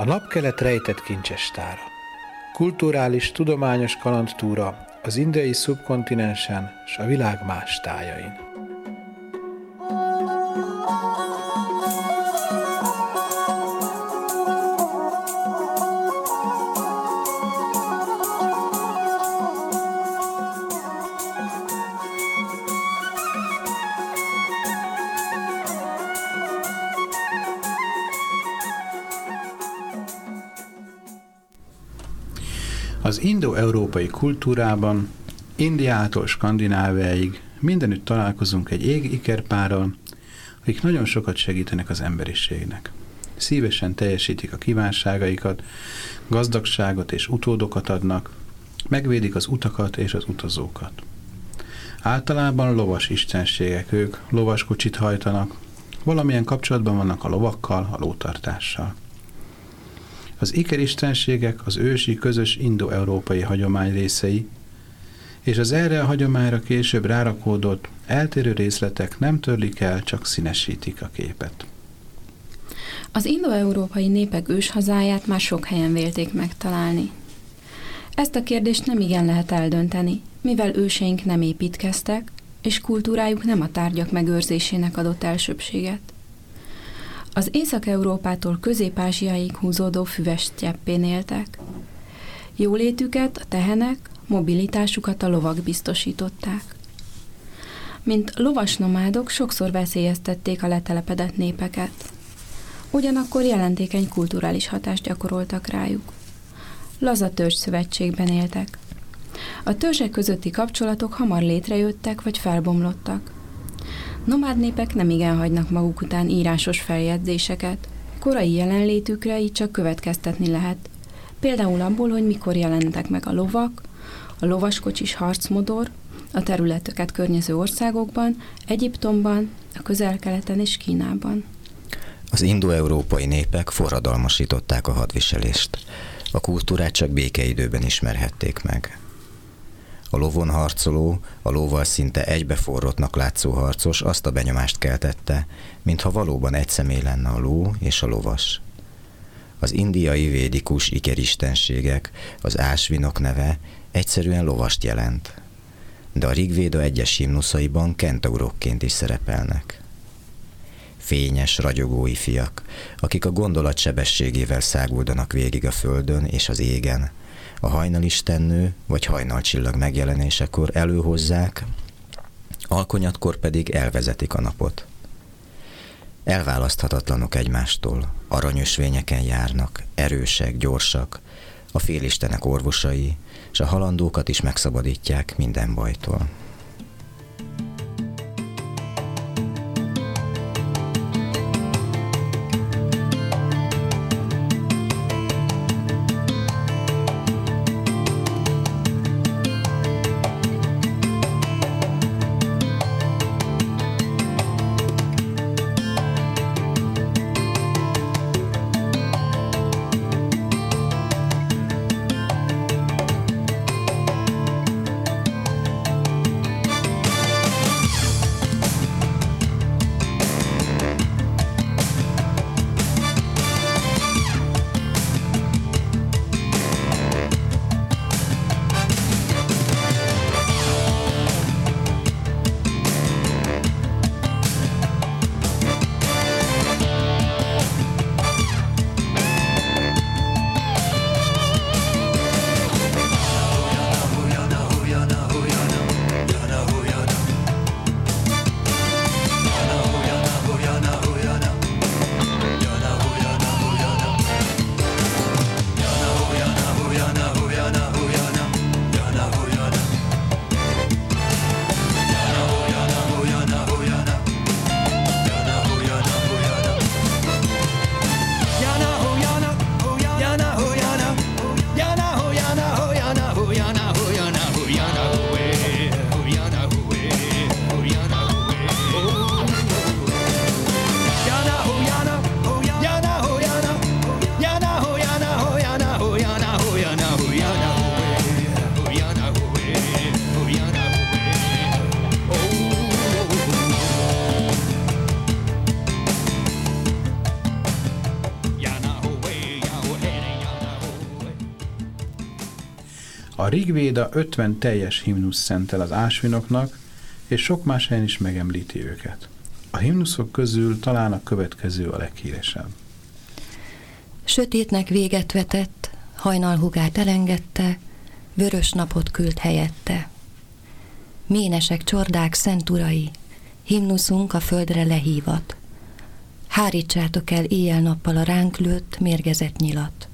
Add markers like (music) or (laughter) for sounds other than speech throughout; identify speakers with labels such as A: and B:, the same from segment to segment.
A: A napkelet rejtett kincsestára. Kulturális, tudományos kalandtúra az indiai szubkontinensen s a világ más tájain. Kultúrában, Indiától Skandináviáig mindenütt találkozunk egy ég-ikerpárral, akik nagyon sokat segítenek az emberiségnek. Szívesen teljesítik a kívánságaikat, gazdagságot és utódokat adnak, megvédik az utakat és az utazókat. Általában lovas istenségek ők, lovaskocsit hajtanak, valamilyen kapcsolatban vannak a lovakkal, a lótartással. Az ikeristenségek az ősi közös indo-európai hagyomány részei, és az erre a hagyományra később rárakódott eltérő részletek nem törlik el, csak színesítik a képet.
B: Az indo-európai népek őshazáját már sok helyen vélték megtalálni. Ezt a kérdést nem igen lehet eldönteni, mivel őseink nem építkeztek, és kultúrájuk nem a tárgyak megőrzésének adott elsőbséget. Az Észak-Európától Közép-Ázsiáig húzódó füves cseppén éltek. Jólétüket a tehenek, mobilitásukat a lovak biztosították. Mint lovas nomádok sokszor veszélyeztették a letelepedett népeket. Ugyanakkor jelentékeny kulturális hatást gyakoroltak rájuk. Laza törzs szövetségben éltek. A törzsek közötti kapcsolatok hamar létrejöttek vagy felbomlottak. Nomád népek nem igen hagynak maguk után írásos feljegyzéseket. Korai jelenlétükre így csak következtetni lehet. Például abból, hogy mikor jelentek meg a lovak, a lovaskocsis harcmodor, a területeket környező országokban, Egyiptomban, a közel-keleten és Kínában.
C: Az indo-európai népek forradalmasították a hadviselést. A kultúrát csak békeidőben ismerhették meg. A lovon harcoló, a lóval szinte egybeforrottnak látszó harcos azt a benyomást keltette, mintha valóban egy személy lenne a ló és a lovas. Az indiai védikus ikeristenségek, az ásvinok neve egyszerűen lovast jelent, de a Rigvéda egyes himnuszaiban kentaurokként is szerepelnek. Fényes, ragyogó fiak, akik a gondolat sebességével száguldanak végig a földön és az égen, a hajnalistennő vagy hajnalcsillag megjelenésekor előhozzák, alkonyatkor pedig elvezetik a napot. Elválaszthatatlanok egymástól, aranyösvényeken járnak, erősek, gyorsak, a félistenek orvosai, és a halandókat is megszabadítják minden bajtól.
A: A Rigvéda 50 teljes himnusz szentel az ásvinoknak, és sok más helyen is megemlíti őket. A himnuszok közül talán a következő a leghíresebb.
D: Sötétnek véget vetett, hajnalhugát elengedte, vörös napot küld helyette. Ménesek, csordák, szent urai, himnuszunk a földre lehívat. Hárítsátok el éjjel-nappal a ránk lőtt, mérgezett nyilat.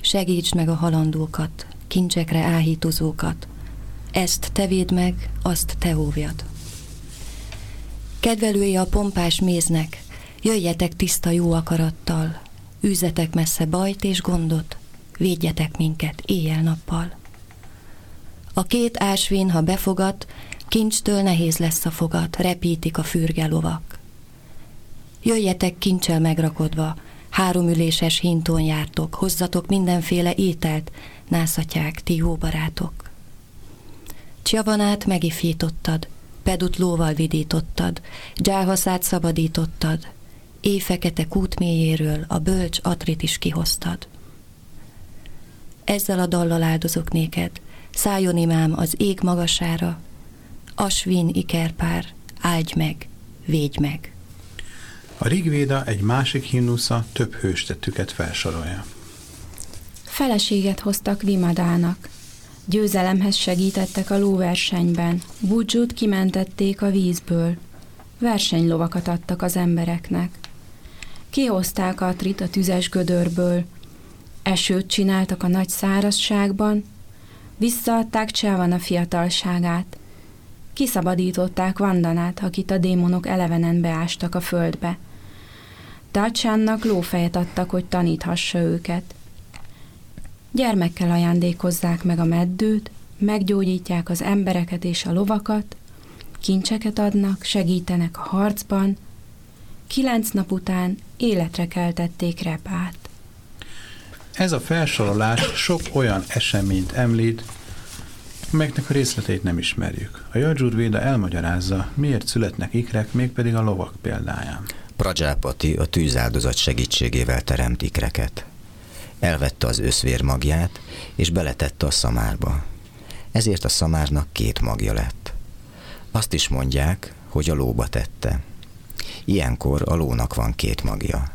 D: Segíts meg a halandókat, kincsekre áhítozókat, ezt te véd meg, azt te óvjad. Kedvelői a pompás méznek, jöjjetek tiszta jó akarattal, űzetek messze bajt és gondot, védjetek minket éjjel-nappal. A két ásvén, ha befogat, kincstől nehéz lesz a fogat, repítik a fürge lovak. Jöjjetek kincsel megrakodva, háromüléses hintón jártok, hozzatok mindenféle ételt, nászatyák, ti jó barátok. Csavanát megifítottad, pedut lóval vidítottad, gyáhaszát szabadítottad, éjfekete kút a bölcs atrit is kihoztad. Ezzel a dallal áldozok néked, szálljon imám az ég magasára, asvin ikerpár, áldj meg, védj meg.
A: A Rigvéda egy másik himnusza több hőstettüket felsorolja.
B: Feleséget hoztak Vimadának. Győzelemhez segítettek a lóversenyben. Budzsút kimentették a vízből. Versenylovakat adtak az embereknek. Kihozták Atrit a tüzes gödörből. Esőt csináltak a nagy szárazságban. Visszaadták Csávan a fiatalságát. Kiszabadították Vandanát, akit a démonok elevenen beástak a földbe. Tácsánnak lófejet adtak, hogy taníthassa őket. Gyermekkel ajándékozzák meg a meddőt, meggyógyítják az embereket és a lovakat, kincseket adnak, segítenek a harcban, kilenc nap után életre keltették repát.
A: Ez a felsorolás sok olyan eseményt említ, amelyeknek a részleteit nem ismerjük. A Jajjur Véda elmagyarázza, miért születnek ikrek, mégpedig a lovak példáján.
C: Prajápati a tűzáldozat segítségével teremt ikreket. Elvette az összvér magját, és beletette a szamárba. Ezért a szamárnak két magja lett. Azt is mondják, hogy a lóba tette. Ilyenkor a lónak van két magja.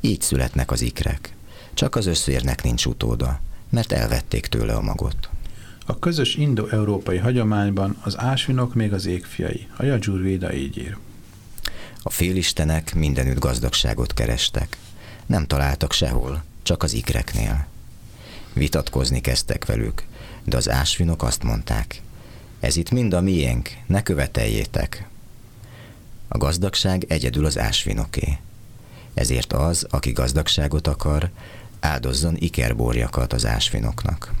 C: Így születnek az ikrek. Csak az összvérnek nincs utóda, mert elvették tőle a magot.
A: A közös indo-európai hagyományban az ásvinok még az égfiai. A Jajjur Véda így ír.
C: A félistenek mindenütt gazdagságot kerestek. Nem találtak sehol, csak az ikreknél. Vitatkozni kezdtek velük, de az ásvinok azt mondták, ez itt mind a miénk, ne követeljétek. A gazdagság egyedül az ásvinoké. Ezért az, aki gazdagságot akar, áldozzon ikerborjakat az ásvinoknak.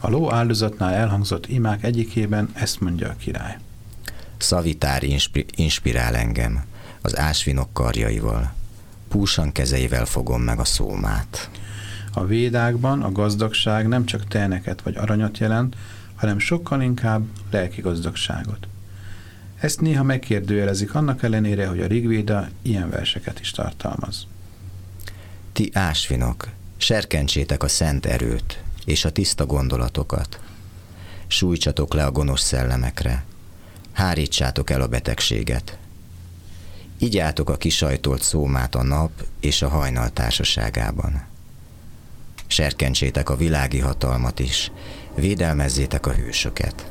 A: A ló áldozatnál elhangzott imák egyikében ezt mondja a király.
C: Szavitár inspi- inspirál engem az ásvinok karjaival. Púsan kezeivel fogom meg a szómát.
A: A védákban a gazdagság nem csak telneket vagy aranyat jelent, hanem sokkal inkább lelki gazdagságot. Ezt néha megkérdőjelezik annak ellenére, hogy a Rigvéda ilyen verseket is tartalmaz.
C: Ti ásvinok, serkentsétek a szent erőt és a tiszta gondolatokat. Sújtsatok le a gonosz szellemekre. Hárítsátok el a betegséget. Igyátok a kisajtolt szómát a nap és a hajnal társaságában. Serkentsétek a világi hatalmat is, védelmezzétek a hősöket.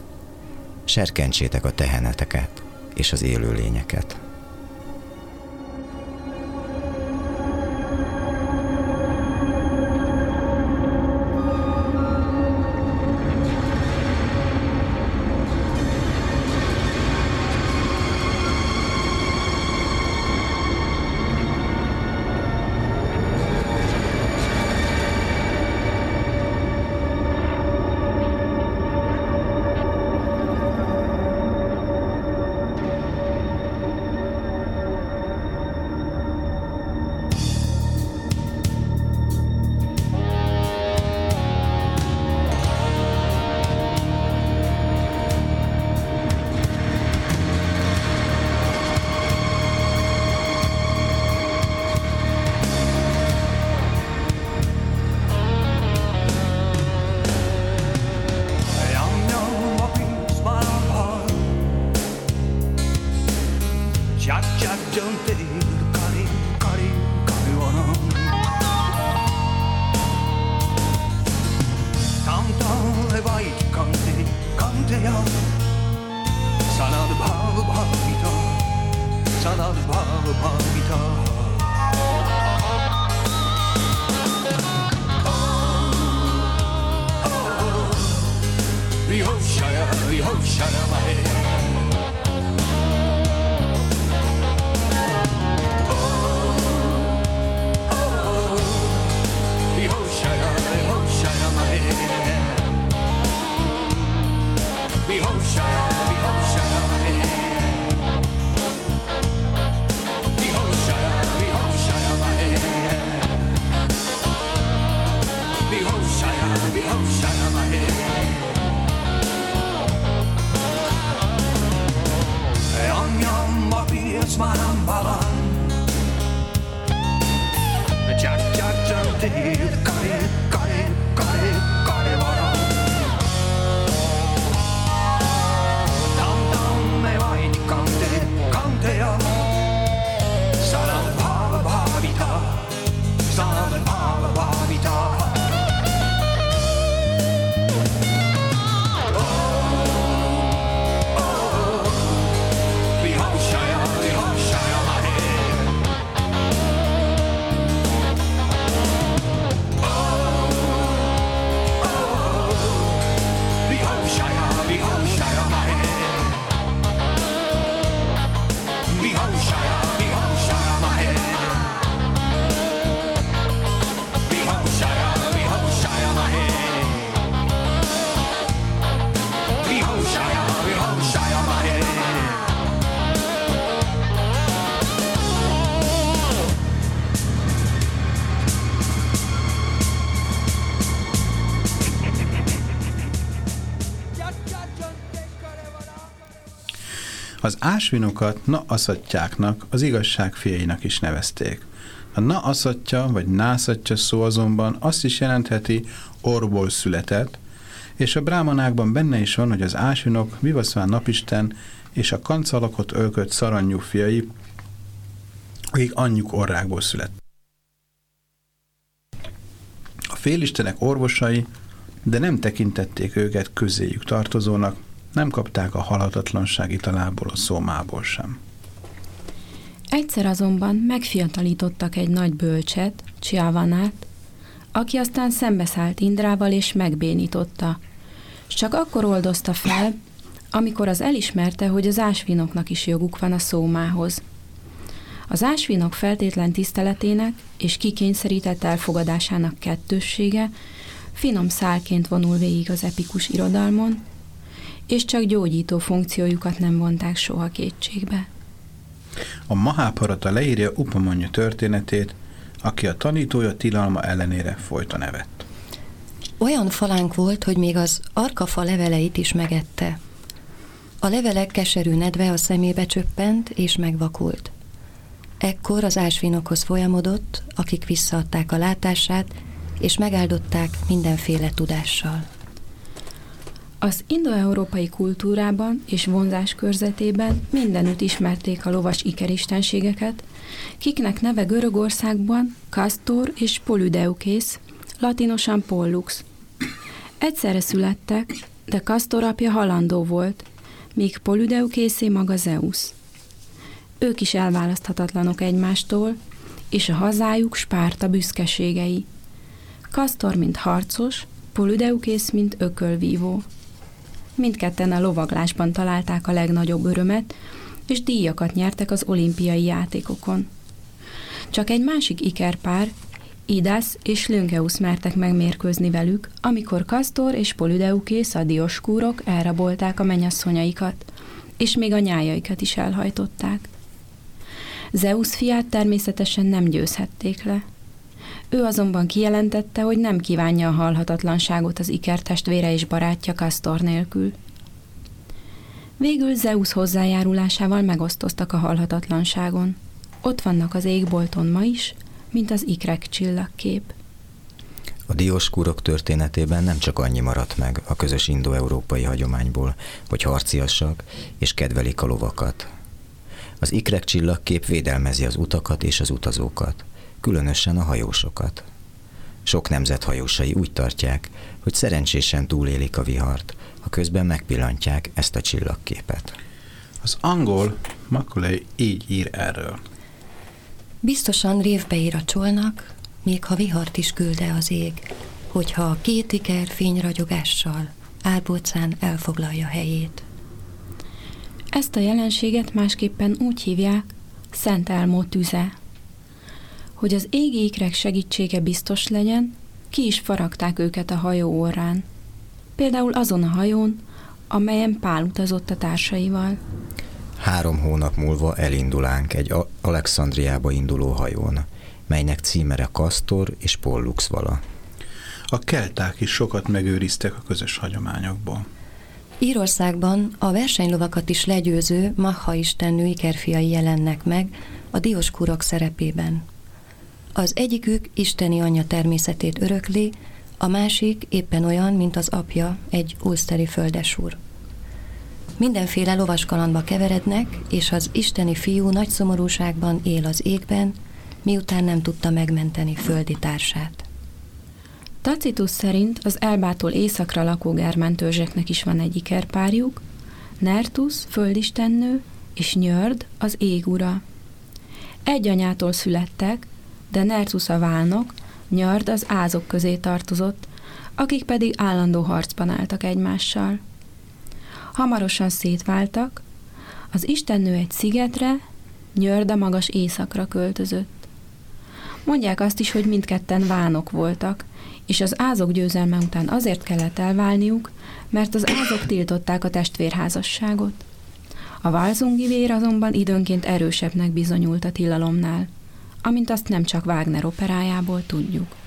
C: Serkentsétek a teheneteket és az élőlényeket.
E: see.
A: Az ásvinokat na aszattyáknak, az igazság fiainak is nevezték. A na aszatja vagy nászatja szó azonban azt is jelentheti orból született, és a brámanákban benne is van, hogy az ásvinok Vivaszván napisten és a kancalakot ölkött szaranyú fiai, akik anyjuk orrákból születtek. A félistenek orvosai, de nem tekintették őket közéjük tartozónak, nem kapták a halhatatlanság italából a szómából sem.
B: Egyszer azonban megfiatalítottak egy nagy bölcset, Csiavanát, aki aztán szembeszállt Indrával és megbénította. S csak akkor oldozta fel, amikor az elismerte, hogy az ásvinoknak is joguk van a szómához. Az ásvinok feltétlen tiszteletének és kikényszerített elfogadásának kettőssége finom szálként vonul végig az epikus irodalmon, és csak gyógyító funkciójukat nem vonták soha kétségbe.
A: A Maháparata leírja Upamanya történetét, aki a tanítója tilalma ellenére folyton nevett.
D: Olyan falánk volt, hogy még az arkafa leveleit is megette. A levelek keserű nedve a szemébe csöppent és megvakult. Ekkor az ásvinokhoz folyamodott, akik visszaadták a látását, és megáldották mindenféle tudással.
B: Az indoeurópai kultúrában és vonzás körzetében mindenütt ismerték a lovas ikeristenségeket, kiknek neve Görögországban Castor és Polydeukész, latinosan Pollux. Egyszerre születtek, de Castor apja halandó volt, míg Polydeukészé maga Zeus. Ők is elválaszthatatlanok egymástól, és a hazájuk Spárta büszkeségei. Castor, mint harcos, Polydeukész, mint ökölvívó. Mindketten a lovaglásban találták a legnagyobb örömet, és díjakat nyertek az olimpiai játékokon. Csak egy másik ikerpár, Idász és Lönkeus mertek megmérkőzni velük, amikor Kastor és Polydeukész a dioskúrok elrabolták a mennyasszonyaikat, és még a nyájaikat is elhajtották. Zeus fiát természetesen nem győzhették le. Ő azonban kijelentette, hogy nem kívánja a halhatatlanságot az ikertestvére és barátja Kastor nélkül. Végül Zeus hozzájárulásával megosztoztak a halhatatlanságon. Ott vannak az égbolton ma is, mint az ikrek csillagkép.
C: A dióskúrok történetében nem csak annyi maradt meg a közös indo-európai hagyományból, hogy harciasak és kedvelik a lovakat. Az ikrek csillagkép védelmezi az utakat és az utazókat, különösen a hajósokat. Sok nemzet hajósai úgy tartják, hogy szerencsésen túlélik a vihart, ha közben megpillantják ezt a csillagképet.
A: Az angol Macaulay így ír erről.
D: Biztosan révbe ír a csolnak, még ha vihart is külde az ég, hogyha a két iker fényragyogással árbócán elfoglalja helyét.
B: Ezt a jelenséget másképpen úgy hívják Szent Elmó tüze. Hogy az égi ikrek segítsége biztos legyen, ki is faragták őket a hajó orrán. Például azon a hajón, amelyen Pál utazott a társaival.
C: Három hónap múlva elindulánk egy Alexandriába induló hajón, melynek címere Kastor és Pollux vala.
A: A kelták is sokat megőriztek a közös hagyományokból.
D: Írországban a versenylovakat is legyőző Maha istennő ikerfiai jelennek meg a dioskurok szerepében. Az egyikük isteni anyja természetét örökli, a másik éppen olyan, mint az apja, egy ulszteri földesúr. Mindenféle lovaskalandba keverednek, és az isteni fiú nagy szomorúságban él az égben, miután nem tudta megmenteni földi társát.
B: Tacitus szerint az Elbától északra lakó germán törzseknek is van egy ikerpárjuk, Nertus, földistennő, és Nyörd, az égura. Egy anyától születtek, de Nertus a válnok, Nyörd az ázok közé tartozott, akik pedig állandó harcban álltak egymással. Hamarosan szétváltak, az istennő egy szigetre, Nyörd a magas éjszakra költözött. Mondják azt is, hogy mindketten vánok voltak, és az ázok győzelme után azért kellett elválniuk, mert az ázok tiltották a testvérházasságot. A válzungi vér azonban időnként erősebbnek bizonyult a tilalomnál, amint azt nem csak Wagner operájából tudjuk.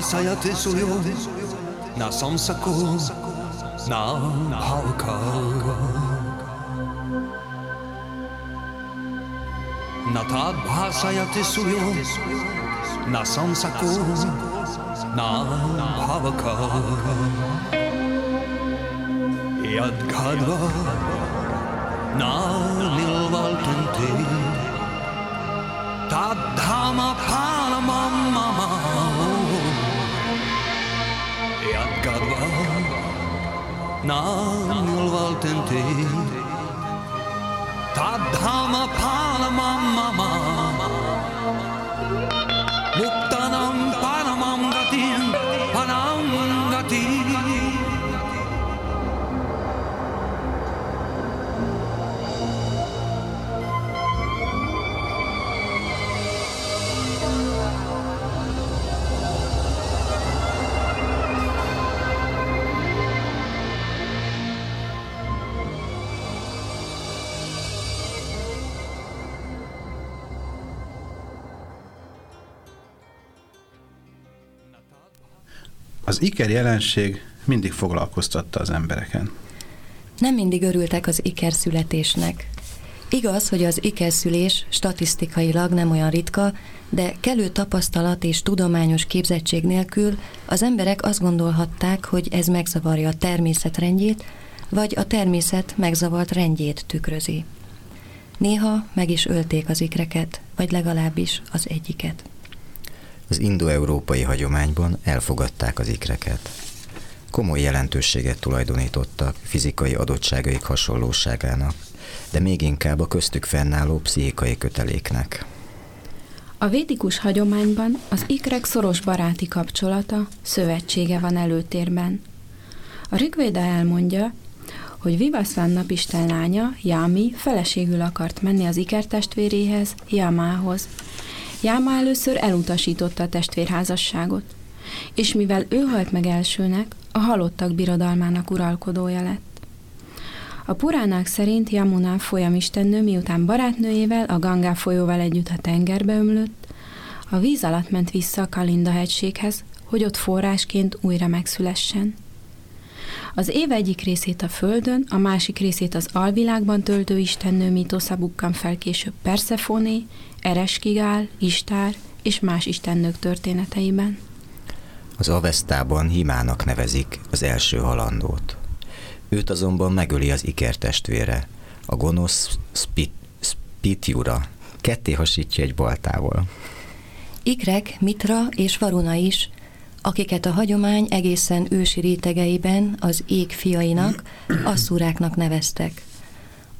E: भाषयति सुयो न संसको न भावका न ताद्भाषयति सुयो न संसको न भावका यद्घाद्वा न निल्वल्टन्ते तद्धाम फालमं jatkakaa. you. tee. Tadhama palama mama. mama.
A: Az iker jelenség mindig foglalkoztatta az embereken.
D: Nem mindig örültek az iker születésnek. Igaz, hogy az ikerszülés statisztikailag nem olyan ritka, de kellő tapasztalat és tudományos képzettség nélkül az emberek azt gondolhatták, hogy ez megzavarja a természet rendjét, vagy a természet megzavart rendjét tükrözi. Néha meg is ölték az ikreket, vagy legalábbis az egyiket.
C: Az indoeurópai hagyományban elfogadták az ikreket. Komoly jelentőséget tulajdonítottak fizikai adottságaik hasonlóságának, de még inkább a köztük fennálló pszichikai köteléknek.
B: A védikus hagyományban az ikrek szoros baráti kapcsolata, szövetsége van előtérben. A Rigvéda elmondja, hogy Vivaszván napisten lánya, Jámi feleségül akart menni az ikertestvéréhez, Jámához. Jáma először elutasította a testvérházasságot, és mivel ő halt meg elsőnek, a halottak birodalmának uralkodója lett. A puránák szerint Yamuna folyamistennő miután barátnőjével a Gangá folyóval együtt a tengerbe ömlött, a víz alatt ment vissza a Kalinda hegységhez, hogy ott forrásként újra megszülessen. Az év egyik részét a földön, a másik részét az alvilágban töltő istennő mítosza bukkan fel később Persefoné, Ereskigál, Istár és más istennők történeteiben.
C: Az Avesztában Himának nevezik az első halandót. Őt azonban megöli az ikertestvére, a gonosz Spit, Spitjura. Ketté hasítja egy baltával.
D: Ikrek, Mitra és Varuna is, akiket a hagyomány egészen ősi rétegeiben az ég fiainak, asszúráknak neveztek.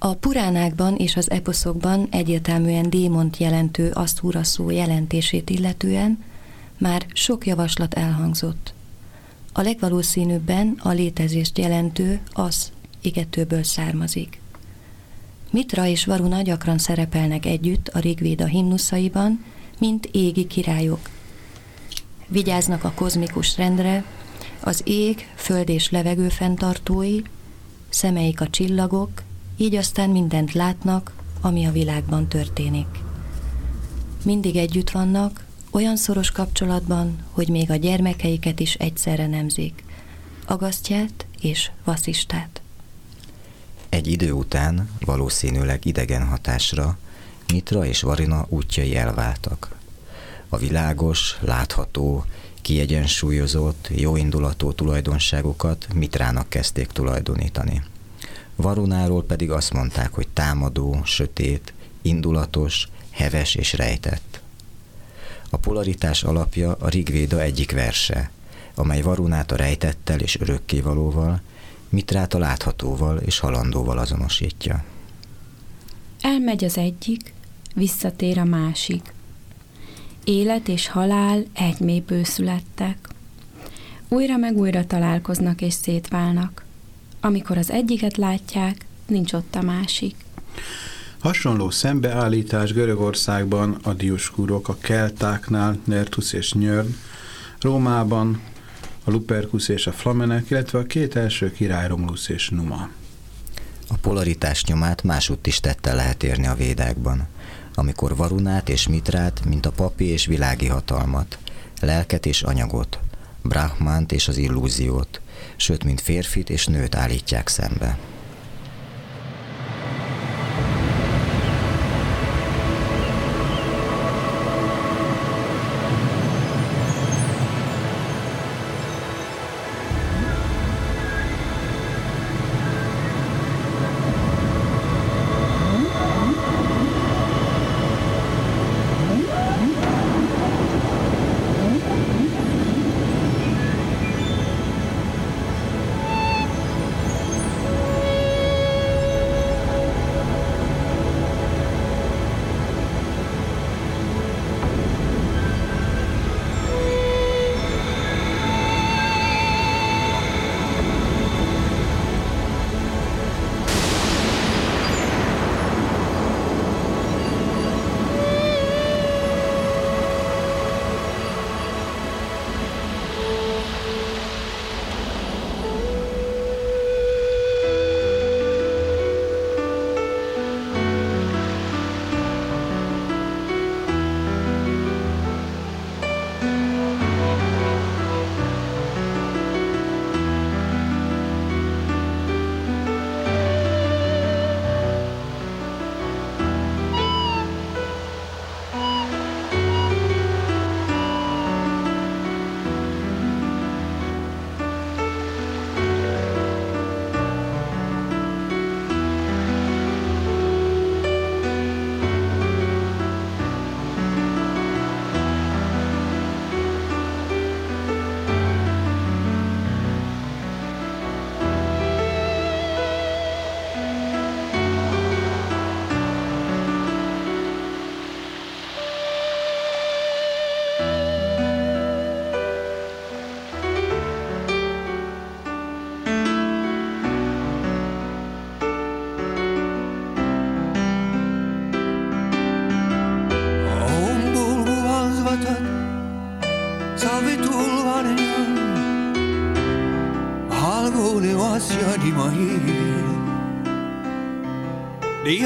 D: A puránákban és az eposzokban egyértelműen démont jelentő asszúra szó jelentését illetően már sok javaslat elhangzott. A legvalószínűbben a létezést jelentő az igetőből származik. Mitra és Varuna gyakran szerepelnek együtt a Rigvéda himnuszaiban, mint égi királyok. Vigyáznak a kozmikus rendre, az ég, föld és levegő fenntartói, szemeik a csillagok, így aztán mindent látnak, ami a világban történik. Mindig együtt vannak, olyan szoros kapcsolatban, hogy még a gyermekeiket is egyszerre nemzik, agasztját és vaszistát.
C: Egy idő után, valószínűleg idegen hatásra, Mitra és Varina útjai elváltak. A világos, látható, kiegyensúlyozott, jóindulatú tulajdonságokat Mitrának kezdték tulajdonítani. Varunáról pedig azt mondták, hogy támadó, sötét, indulatos, heves és rejtett. A polaritás alapja a Rigvéda egyik verse, amely Varunát a rejtettel és örökkévalóval, Mitrát a láthatóval és halandóval azonosítja.
B: Elmegy az egyik, visszatér a másik. Élet és halál egy mélyből születtek. Újra meg újra találkoznak és szétválnak. Amikor az egyiket látják, nincs ott a másik.
A: Hasonló szembeállítás Görögországban a diuskúrok a keltáknál, Nertus és Nyörn, Rómában a Lupercus és a Flamenek, illetve a két első király Romulus és Numa.
C: A polaritás nyomát másútt is tette lehet érni a védákban, amikor Varunát és Mitrát, mint a papi és világi hatalmat, lelket és anyagot, Brahmánt és az illúziót, sőt, mint férfit és nőt állítják szembe.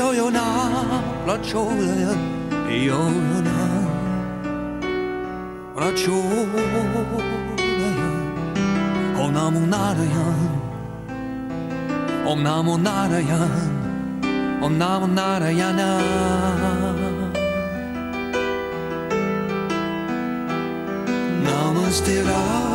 E: 又有那那愁人，又有那那愁的人，哦那么那的人，哦那么那的人，哦那么那的人呐。Namaste
A: Ram.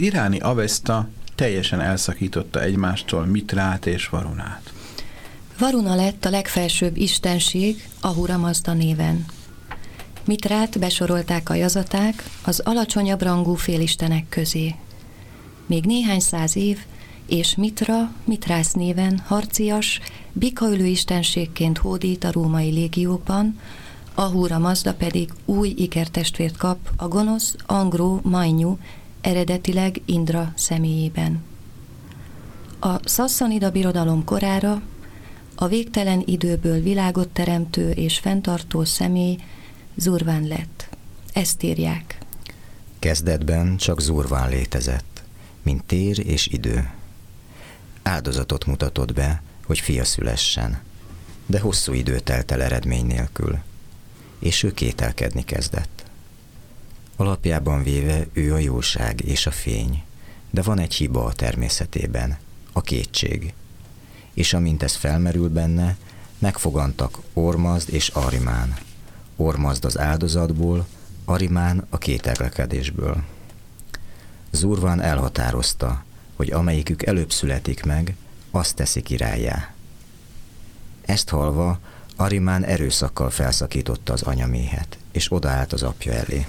A: iráni Avesta teljesen elszakította egymástól Mitrát és Varunát.
D: Varuna lett a legfelsőbb istenség Ahura Mazda néven. Mitrát besorolták a jazaták az alacsonyabb rangú félistenek közé. Még néhány száz év, és Mitra, Mitrász néven harcias, bikaülő istenségként hódít a római légiókban, Ahura Mazda pedig új ikertestvért kap a gonosz Angró Majnyu, eredetileg Indra személyében. A Sassanida birodalom korára a végtelen időből világot teremtő és fenntartó személy Zurván lett. Ezt írják.
C: Kezdetben csak Zurván létezett, mint tér és idő. Áldozatot mutatott be, hogy fia szülessen, de hosszú idő telt el eredmény nélkül, és ő kételkedni kezdett. Alapjában véve ő a jóság és a fény, de van egy hiba a természetében, a kétség. És amint ez felmerül benne, megfogantak Ormazd és Arimán. Ormazd az áldozatból, Arimán a kételkedésből. Zurvan elhatározta, hogy amelyikük előbb születik meg, azt teszi királyá. Ezt halva, Arimán erőszakkal felszakította az anyaméhet, és odaállt az apja elé.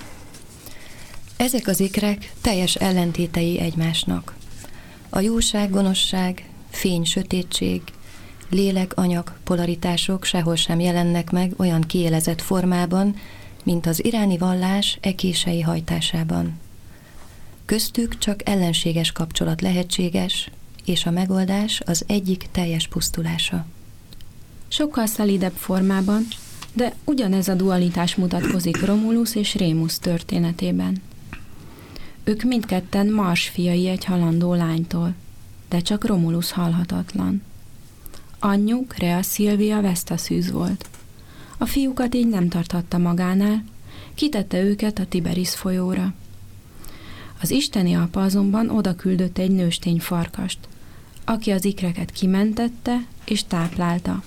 D: Ezek az ikrek teljes ellentétei egymásnak. A jóság, gonoszság, fény, sötétség, lélek, anyag, polaritások sehol sem jelennek meg olyan kiélezett formában, mint az iráni vallás ekései hajtásában. Köztük csak ellenséges kapcsolat lehetséges, és a megoldás az egyik teljes pusztulása.
B: Sokkal szelidebb formában, de ugyanez a dualitás mutatkozik Romulus és Rémus történetében. Ők mindketten Mars fiai egy halandó lánytól, de csak Romulus halhatatlan. Anyjuk, Rea Szilvia Vesztaszűz volt. A fiúkat így nem tarthatta magánál, kitette őket a Tiberis folyóra. Az isteni apa azonban oda küldött egy nőstény farkast, aki az ikreket kimentette és táplálta.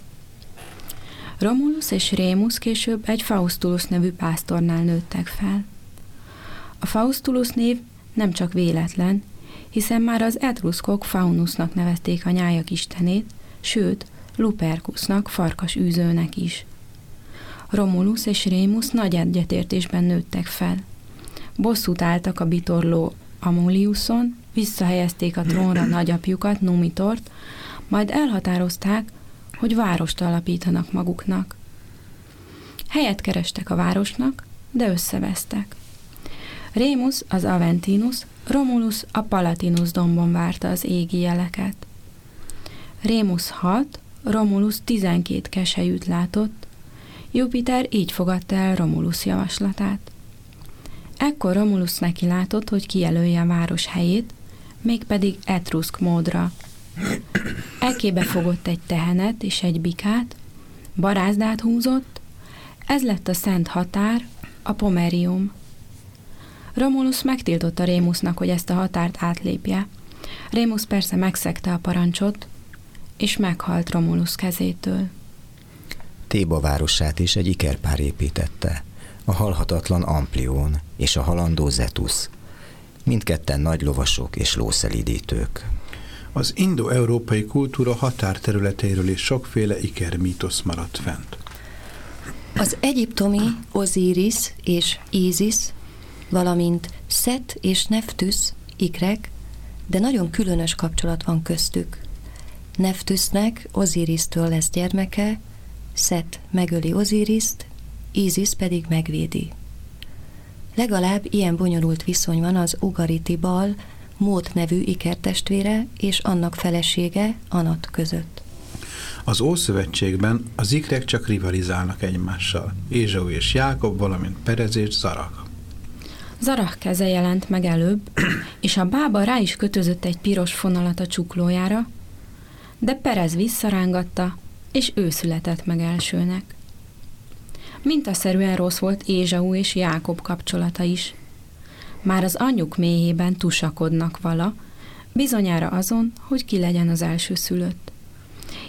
B: Romulus és Rémus később egy Faustulus nevű pásztornál nőttek fel. A Faustulus név nem csak véletlen, hiszen már az etruszkok Faunusnak nevezték a nyájak istenét, sőt, Luperkusnak, farkas űzőnek is. Romulus és Rémus nagy egyetértésben nőttek fel. Bosszút álltak a bitorló Amuliuson, visszahelyezték a trónra (clears throat) nagyapjukat, Numitort, majd elhatározták, hogy várost alapítanak maguknak. Helyet kerestek a városnak, de összevesztek. Rémus az Aventinus, Romulus a Palatinus dombon várta az égi jeleket. Rémus 6, Romulus 12 keselyűt látott, Jupiter így fogadta el Romulus javaslatát. Ekkor Romulus neki látott, hogy kijelölje a város helyét, mégpedig etruszk módra. Ekébe fogott egy tehenet és egy bikát, barázdát húzott, ez lett a szent határ, a Pomerium. Romulus megtiltotta Rémusnak, hogy ezt a határt átlépje. Rémus persze megszegte a parancsot, és meghalt Romulus kezétől.
C: Téba városát is egy ikerpár építette, a halhatatlan Amplión és a halandó Zetus. Mindketten nagy lovasok és lószelídítők.
A: Az indo-európai kultúra határterületeiről is sokféle ikermítosz maradt fent.
D: Az egyiptomi Osiris és Isis, valamint Set és Neftus, ikrek, de nagyon különös kapcsolat van köztük. Neftusnek Osiris-től lesz gyermeke, Set megöli Osiriszt, Isis pedig megvédi. Legalább ilyen bonyolult viszony van az Ugariti bal, Mót nevű ikertestvére és annak felesége Anat között.
A: Az Ószövetségben az ikrek csak rivalizálnak egymással. Ézsau és Jákob, valamint Perez és Zarach.
B: Zarach keze jelent meg előbb, (clears throat) és a bába rá is kötözött egy piros fonalat a csuklójára, de Perez visszarángatta, és ő született meg elsőnek. Mintaszerűen rossz volt Ézsau és Jákob kapcsolata is. Már az anyjuk méhében tusakodnak vala, bizonyára azon, hogy ki legyen az első szülött.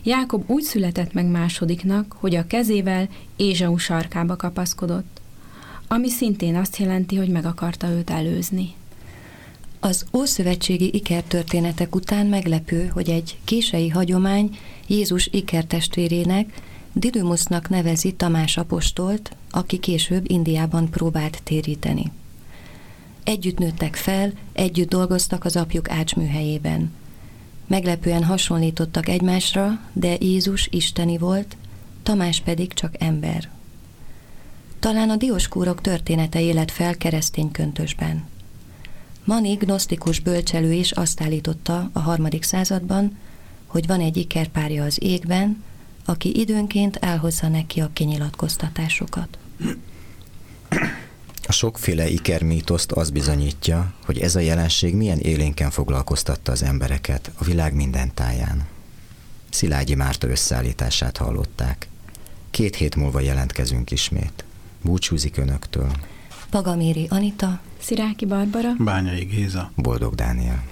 B: Jákob úgy született meg másodiknak, hogy a kezével Ézsau sarkába kapaszkodott, ami szintén azt jelenti, hogy meg akarta őt előzni.
D: Az ószövetségi ikertörténetek után meglepő, hogy egy kései hagyomány Jézus ikertestvérének, Didymusnak nevezi Tamás apostolt, aki később Indiában próbált téríteni. Együtt nőttek fel, együtt dolgoztak az apjuk ácsműhelyében. Meglepően hasonlítottak egymásra, de Jézus isteni volt, Tamás pedig csak ember. Talán a dioskúrok története élet fel keresztény köntösben. Mani gnosztikus bölcselő is azt állította a harmadik században, hogy van egy ikerpárja az égben, aki időnként elhozza neki a kinyilatkoztatásokat.
C: A sokféle ikermítoszt az bizonyítja, hogy ez a jelenség milyen élénken foglalkoztatta az embereket a világ minden táján. Szilágyi Márta összeállítását hallották. Két hét múlva jelentkezünk ismét. Búcsúzik önöktől.
D: Pagaméri Anita,
B: Sziráki Barbara,
A: Bányai Géza.
C: Boldog Dániel.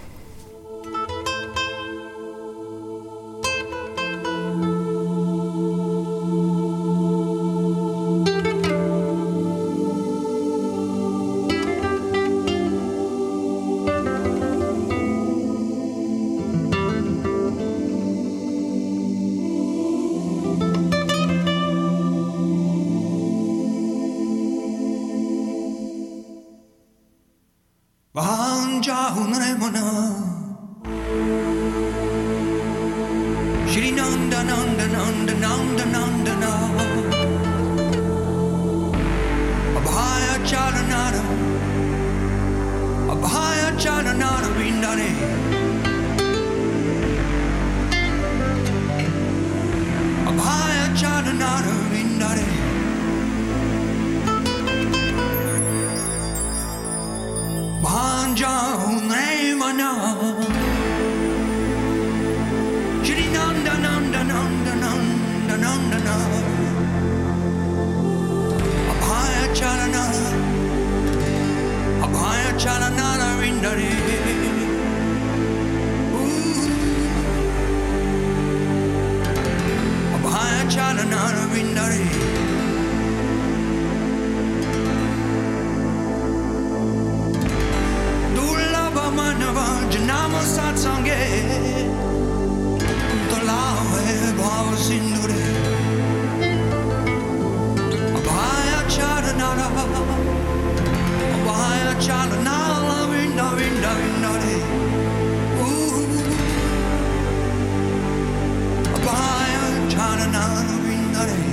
E: non, green, not